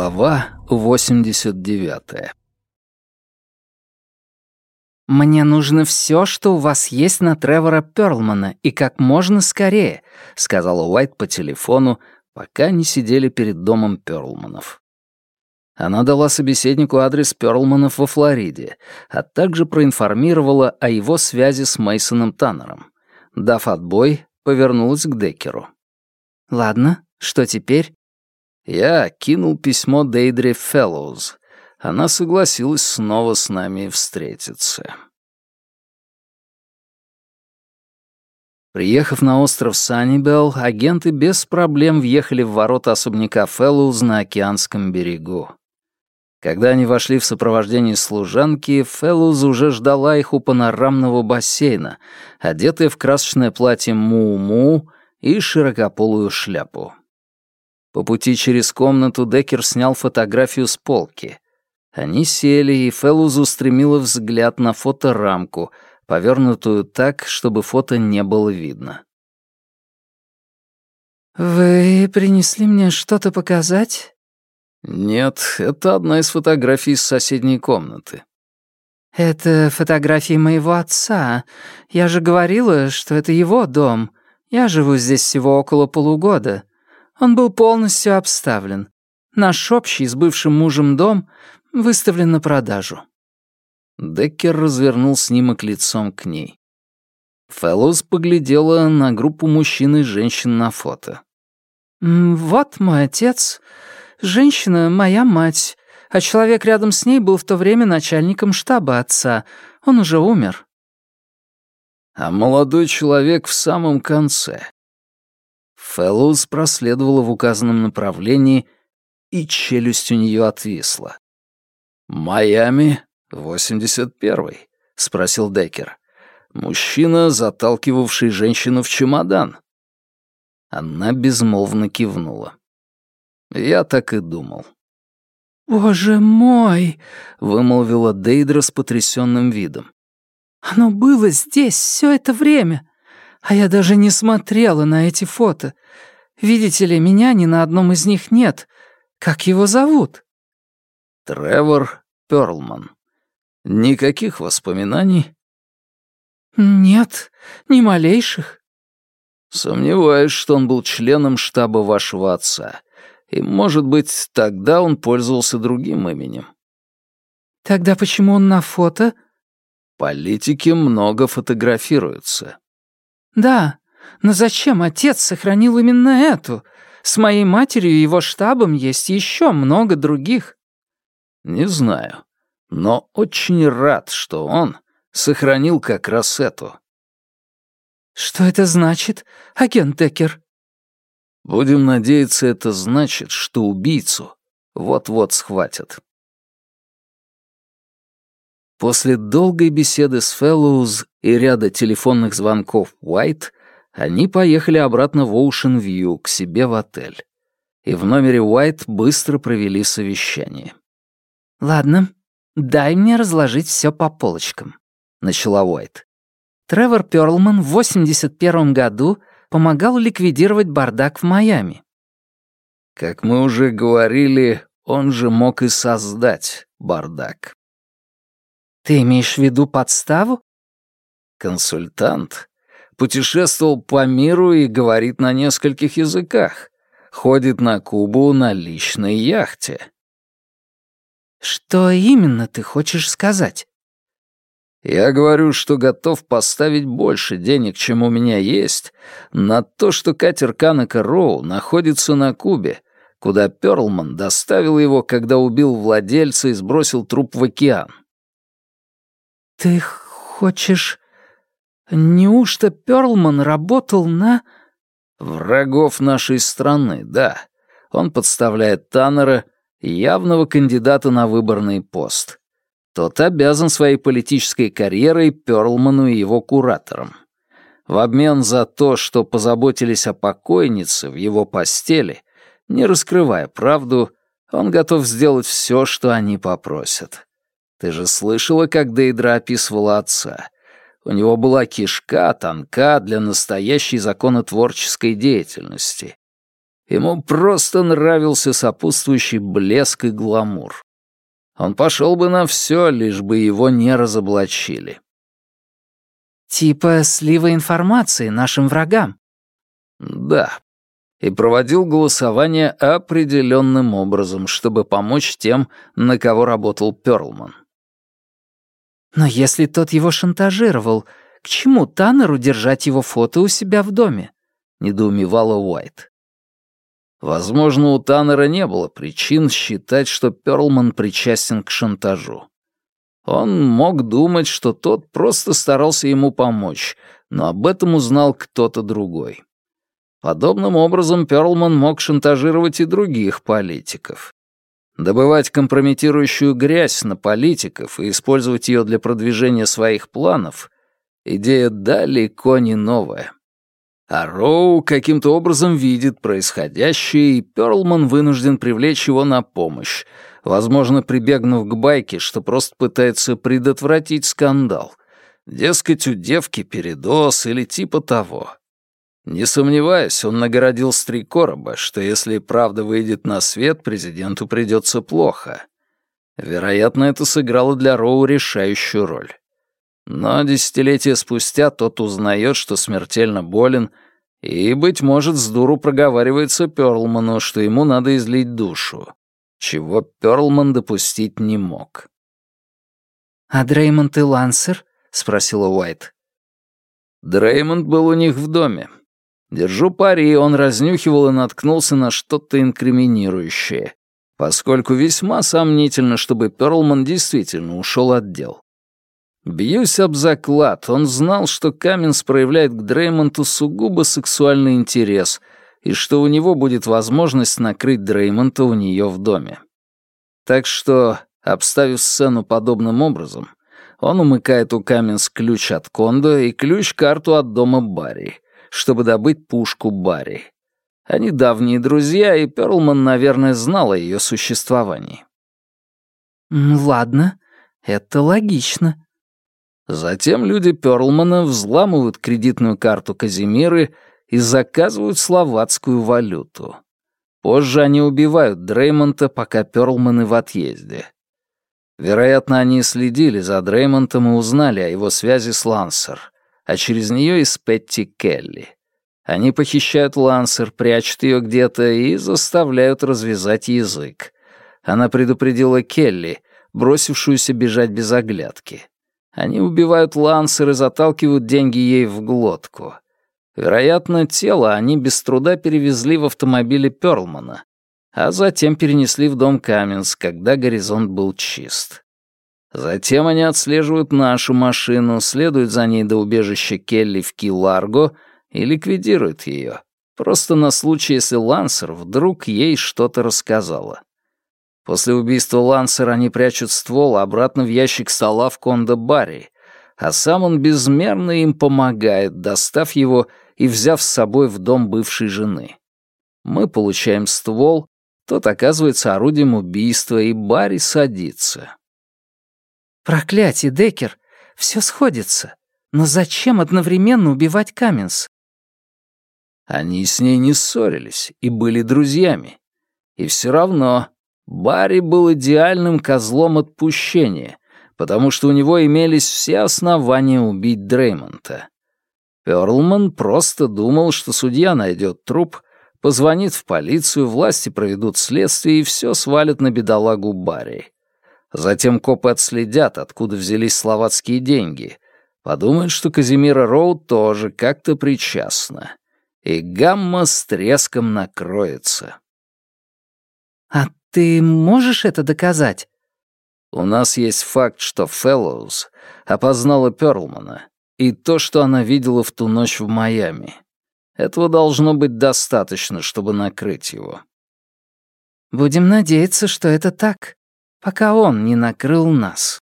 Глава 89 «Мне нужно все, что у вас есть на Тревора Перлмана, и как можно скорее», — сказала Уайт по телефону, пока они сидели перед домом Перлманов. Она дала собеседнику адрес Перлманов во Флориде, а также проинформировала о его связи с Мейсоном Таннером. Дав отбой, повернулась к Деккеру. «Ладно, что теперь?» Я кинул письмо Дейдре Феллоуз. Она согласилась снова с нами встретиться. Приехав на остров Саннибелл, агенты без проблем въехали в ворота особняка Феллоуз на океанском берегу. Когда они вошли в сопровождении служанки, Феллоуз уже ждала их у панорамного бассейна, одетая в красочное платье му-му и широкополую шляпу. По пути через комнату Деккер снял фотографию с полки. Они сели, и Феллуз устремила взгляд на фоторамку, повернутую так, чтобы фото не было видно. «Вы принесли мне что-то показать?» «Нет, это одна из фотографий из соседней комнаты». «Это фотографии моего отца. Я же говорила, что это его дом. Я живу здесь всего около полугода. Он был полностью обставлен. Наш общий с бывшим мужем дом выставлен на продажу». Деккер развернул снимок лицом к ней. Фэллоус поглядела на группу мужчин и женщин на фото. «Вот мой отец. Женщина — моя мать. А человек рядом с ней был в то время начальником штаба отца. Он уже умер». «А молодой человек в самом конце. Фэллоус проследовала в указанном направлении, и челюсть у нее отвисла. «Майами, 81-й?» — спросил Деккер. «Мужчина, заталкивавший женщину в чемодан». Она безмолвно кивнула. Я так и думал. «Боже мой!» — вымолвила Дейдра с потрясенным видом. «Оно было здесь все это время. А я даже не смотрела на эти фото. Видите ли, меня ни на одном из них нет. Как его зовут?» «Тревор Перлман. Никаких воспоминаний?» «Нет, ни малейших». «Сомневаюсь, что он был членом штаба вашего отца. И, может быть, тогда он пользовался другим именем». «Тогда почему он на фото?» «Политики много фотографируются». «Да, но зачем отец сохранил именно эту? С моей матерью и его штабом есть еще много других». «Не знаю, но очень рад, что он сохранил как раз эту». «Что это значит, агент Деккер?» «Будем надеяться, это значит, что убийцу вот-вот схватят». После долгой беседы с Фэллоуз и ряда телефонных звонков Уайт они поехали обратно в Оушен-Вью, к себе в отель. И в номере Уайт быстро провели совещание. «Ладно, дай мне разложить все по полочкам», — начала Уайт. Тревор Перлман в 81 году помогал ликвидировать бардак в Майами. Как мы уже говорили, он же мог и создать бардак. Ты имеешь в виду подставу? Консультант. Путешествовал по миру и говорит на нескольких языках. Ходит на Кубу на личной яхте. Что именно ты хочешь сказать? Я говорю, что готов поставить больше денег, чем у меня есть, на то, что катер Канака Роу находится на Кубе, куда Перлман доставил его, когда убил владельца и сбросил труп в океан. «Ты хочешь... Неужто Перлман работал на...» «Врагов нашей страны, да. Он подставляет Таннера, явного кандидата на выборный пост. Тот обязан своей политической карьерой Перлману и его кураторам. В обмен за то, что позаботились о покойнице в его постели, не раскрывая правду, он готов сделать все, что они попросят. Ты же слышала, как Дейдра описывала отца. У него была кишка тонка для настоящей законотворческой деятельности. Ему просто нравился сопутствующий блеск и гламур. Он пошел бы на все, лишь бы его не разоблачили. «Типа слива информации нашим врагам». «Да», и проводил голосование определенным образом, чтобы помочь тем, на кого работал Перлман. Но если тот его шантажировал, к чему Таннеру держать его фото у себя в доме? недоумевала Уайт. Возможно, у Таннера не было причин считать, что Перлман причастен к шантажу. Он мог думать, что тот просто старался ему помочь, но об этом узнал кто-то другой. Подобным образом Перлман мог шантажировать и других политиков. Добывать компрометирующую грязь на политиков и использовать ее для продвижения своих планов — идея далеко не новая. А Роу каким-то образом видит происходящее, и Перлман вынужден привлечь его на помощь, возможно, прибегнув к байке, что просто пытается предотвратить скандал. Дескать, у девки передоз или типа того. Не сомневаюсь, он нагородил Стрекороба, что если правда выйдет на свет, президенту придется плохо. Вероятно, это сыграло для Роу решающую роль. Но десятилетия спустя тот узнает, что смертельно болен, и, быть может, с дуру проговаривается Перлману, что ему надо излить душу, чего Перлман допустить не мог. «А Дреймонд и Лансер?» — спросила Уайт. Дреймонд был у них в доме, Держу пари, он разнюхивал и наткнулся на что-то инкриминирующее, поскольку весьма сомнительно, чтобы Перлман действительно ушел от дел. Бьюсь об заклад, он знал, что Каменс проявляет к Дреймонту сугубо сексуальный интерес и что у него будет возможность накрыть Дреймонта у нее в доме. Так что, обставив сцену подобным образом, он умыкает у Каменс ключ от Кондо и ключ-карту от дома Барри — чтобы добыть пушку Барри. Они давние друзья, и Перлман, наверное, знал о ее существовании. «Ладно, это логично». Затем люди Перлмана взламывают кредитную карту Казимиры и заказывают словацкую валюту. Позже они убивают Дреймонта, пока Перлманы в отъезде. Вероятно, они следили за Дреймонтом и узнали о его связи с Лансер а через нее и с Петти Келли. Они похищают Лансер, прячут ее где-то и заставляют развязать язык. Она предупредила Келли, бросившуюся бежать без оглядки. Они убивают Лансер и заталкивают деньги ей в глотку. Вероятно, тело они без труда перевезли в автомобиле Перлмана, а затем перенесли в дом Каменс, когда горизонт был чист. Затем они отслеживают нашу машину, следуют за ней до убежища Келли в Ки-Ларго и ликвидируют ее. Просто на случай, если Лансер вдруг ей что-то рассказала. После убийства Лансера они прячут ствол обратно в ящик стола в Кондо-баре, а сам он безмерно им помогает, достав его и взяв с собой в дом бывшей жены. Мы получаем ствол, тот оказывается орудием убийства, и Барри садится. Проклятие, Декер, все сходится. Но зачем одновременно убивать Каменс? Они с ней не ссорились и были друзьями. И все равно Барри был идеальным козлом отпущения, потому что у него имелись все основания убить Дреймонта. Перлман просто думал, что судья найдет труп, позвонит в полицию, власти проведут следствие и все свалят на бедолагу Барри. Затем копы отследят, откуда взялись словацкие деньги. Подумают, что Казимира Роу тоже как-то причастна. И гамма с треском накроется. «А ты можешь это доказать?» «У нас есть факт, что Фэллоуз опознала Перлмана и то, что она видела в ту ночь в Майами. Этого должно быть достаточно, чтобы накрыть его». «Будем надеяться, что это так», пока он не накрыл нас.